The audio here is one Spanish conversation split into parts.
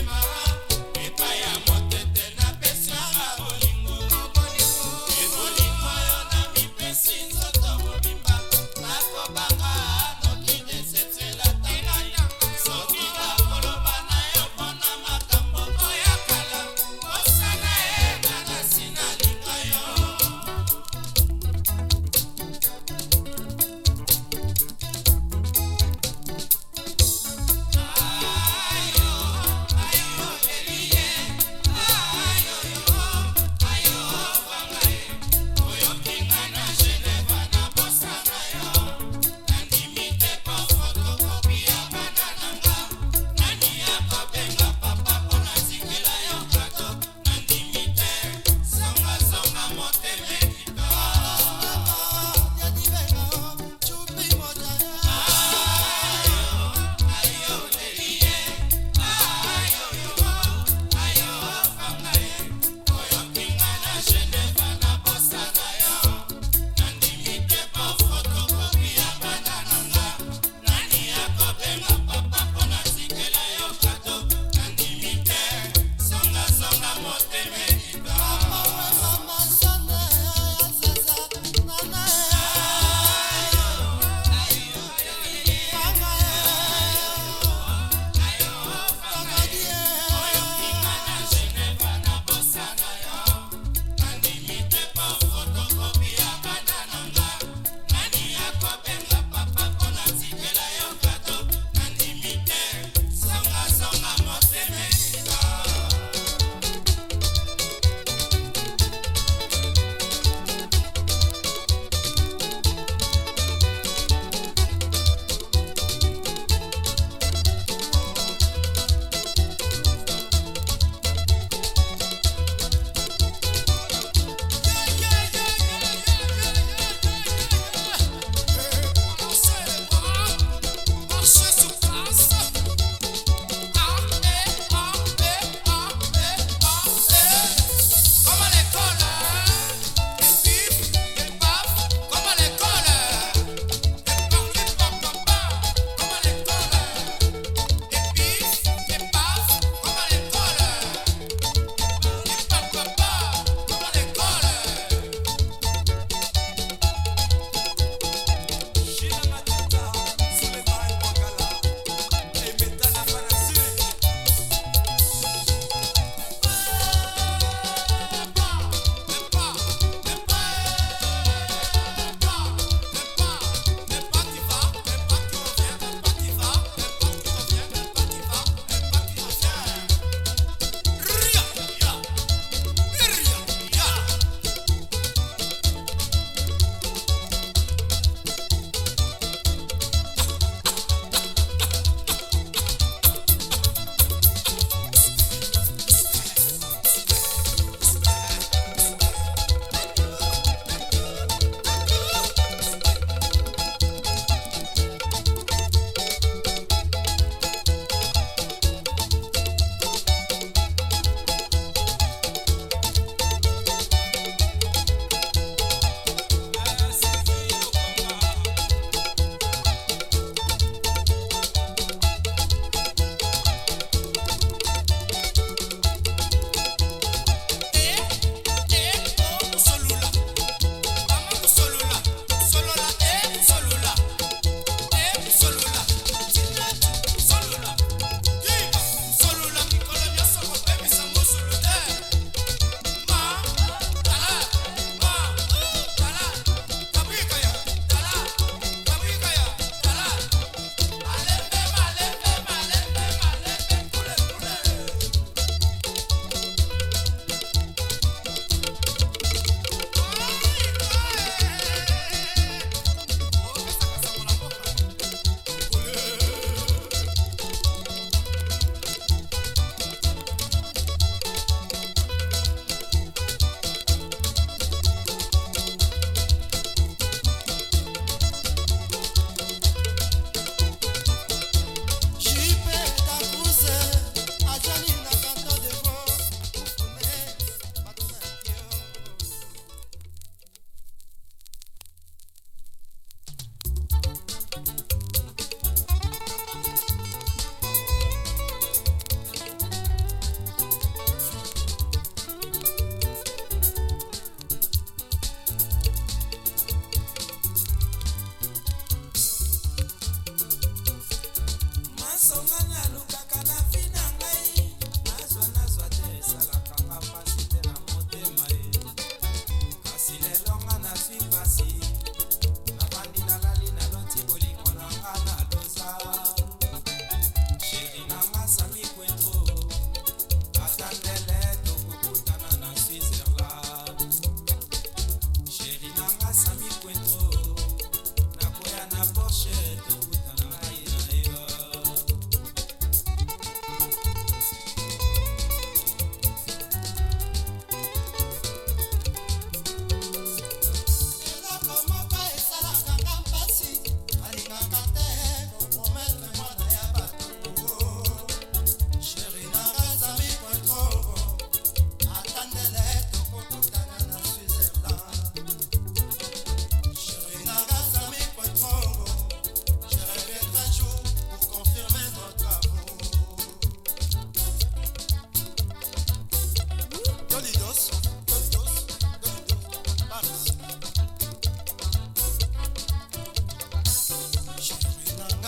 in my eyes.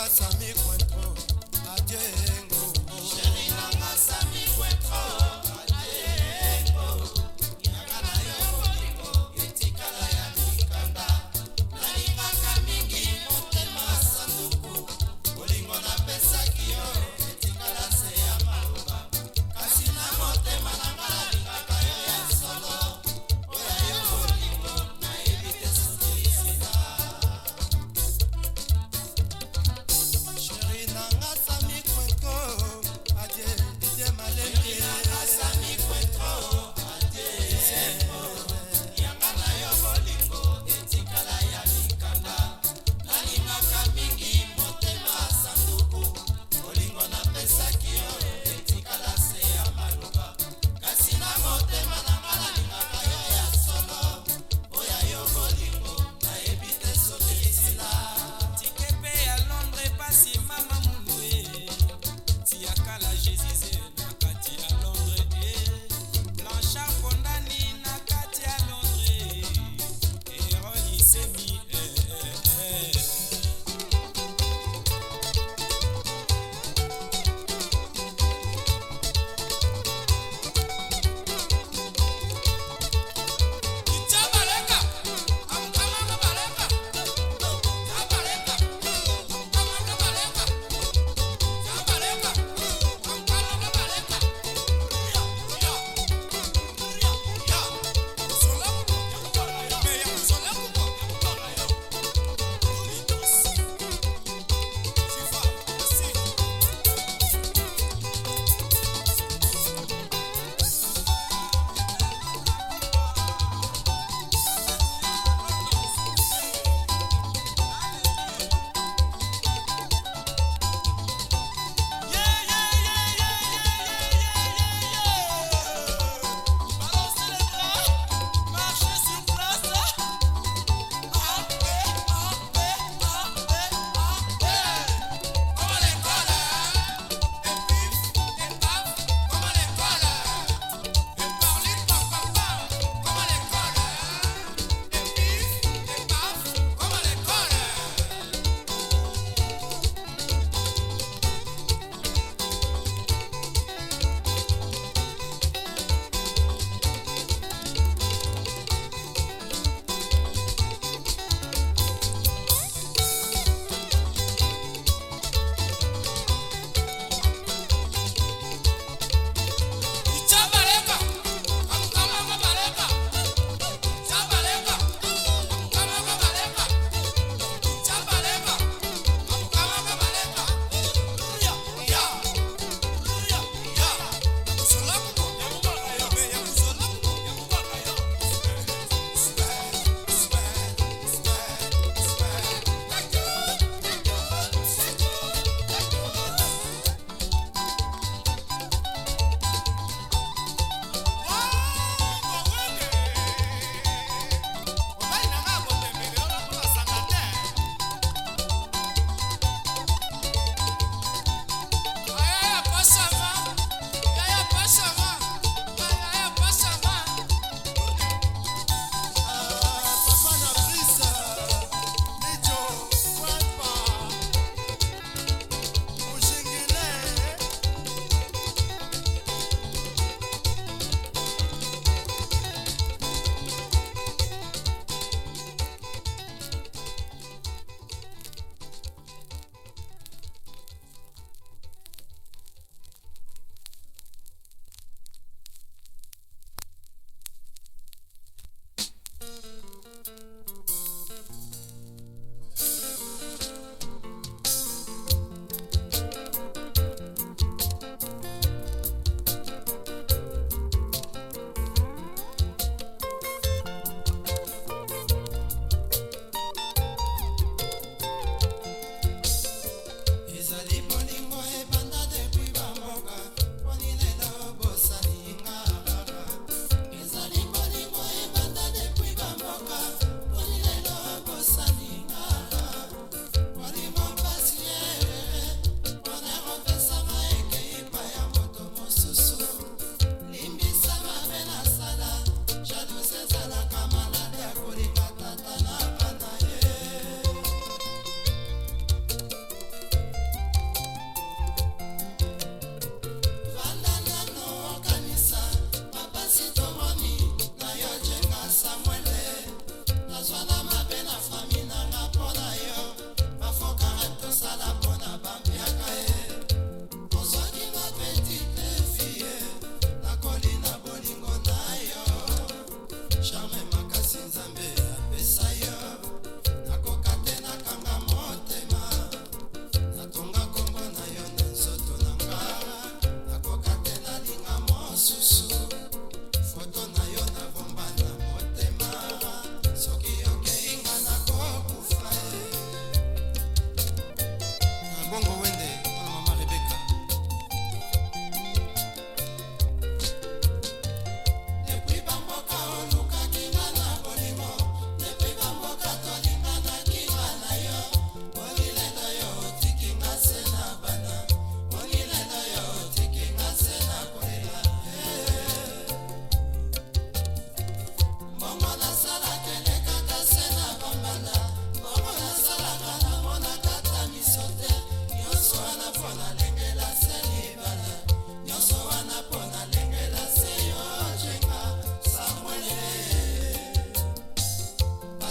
Sheri nanga sami kwenko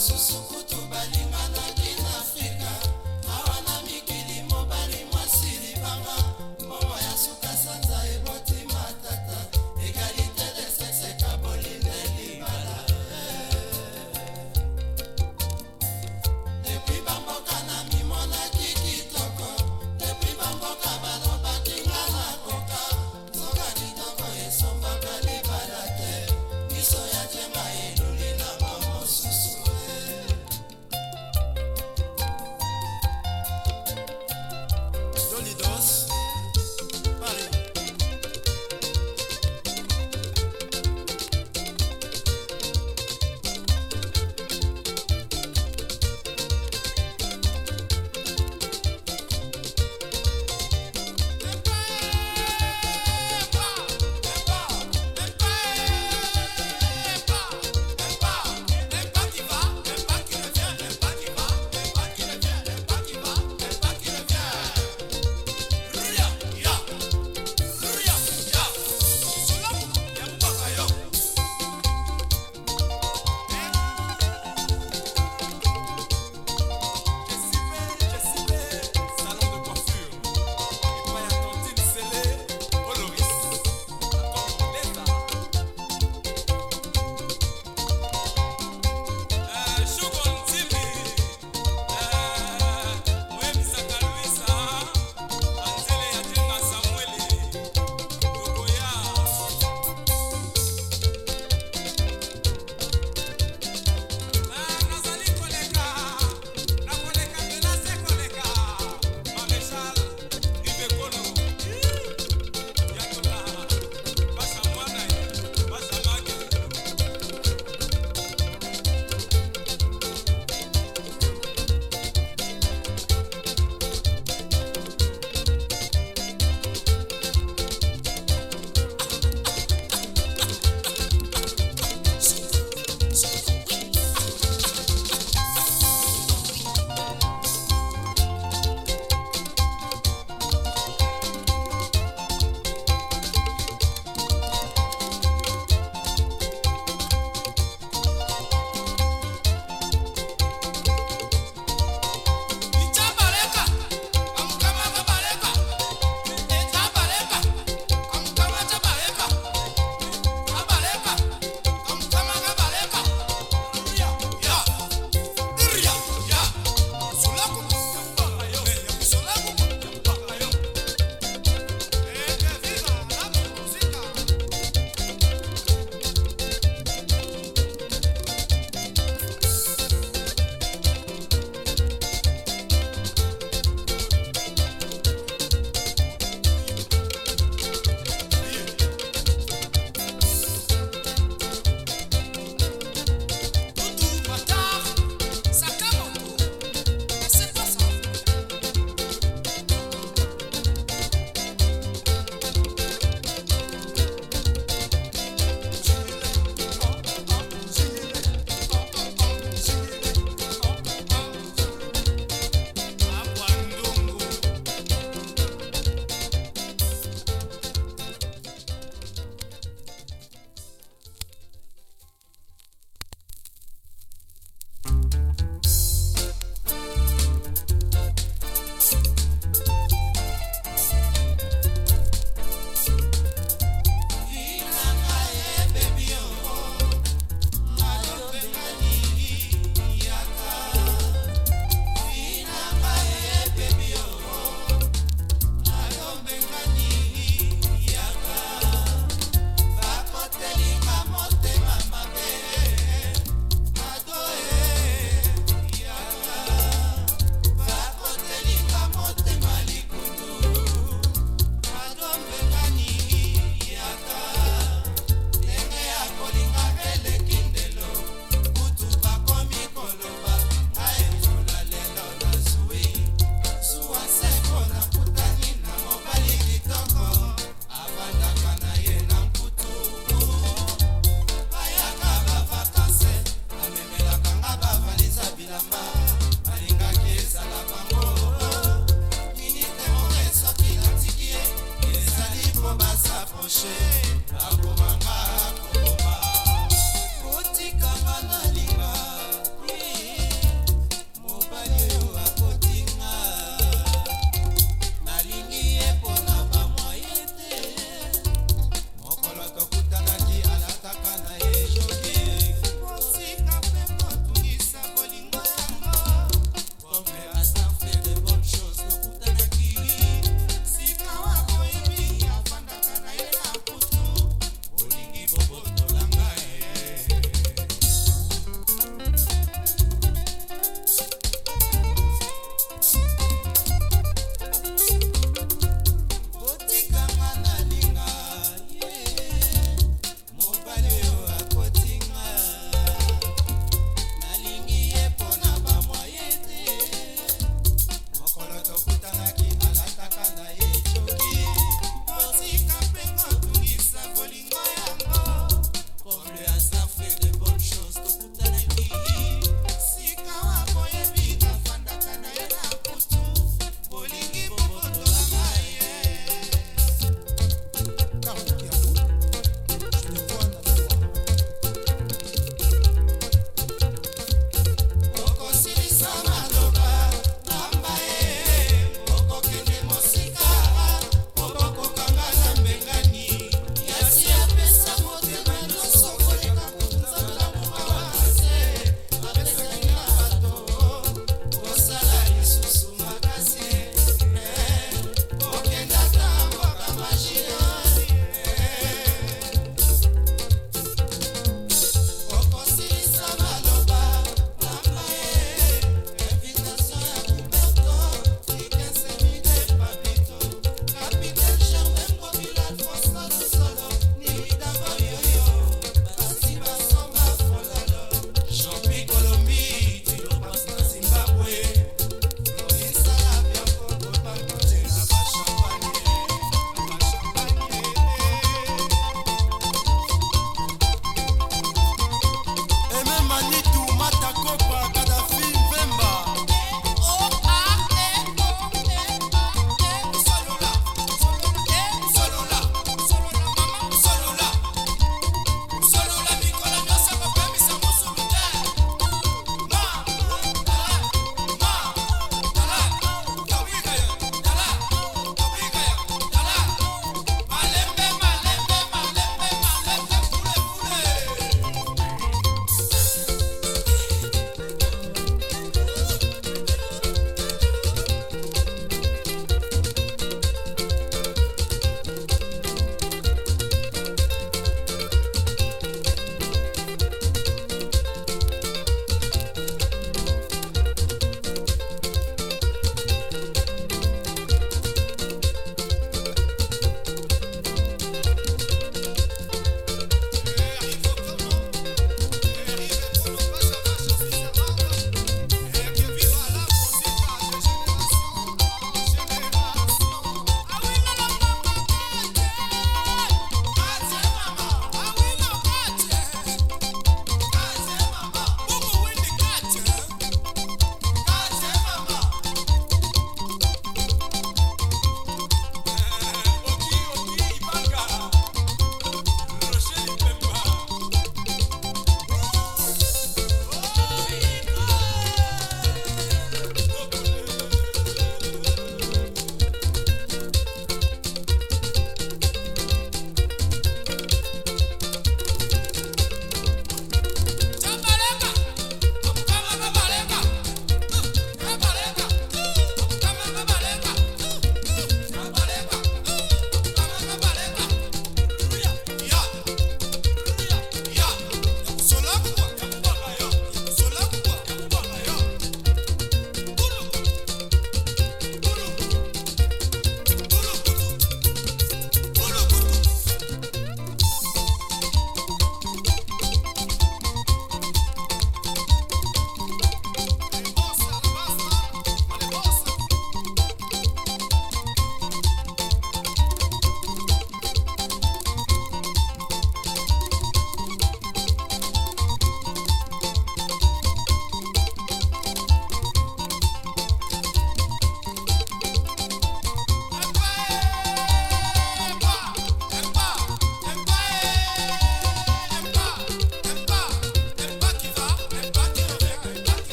Jesús.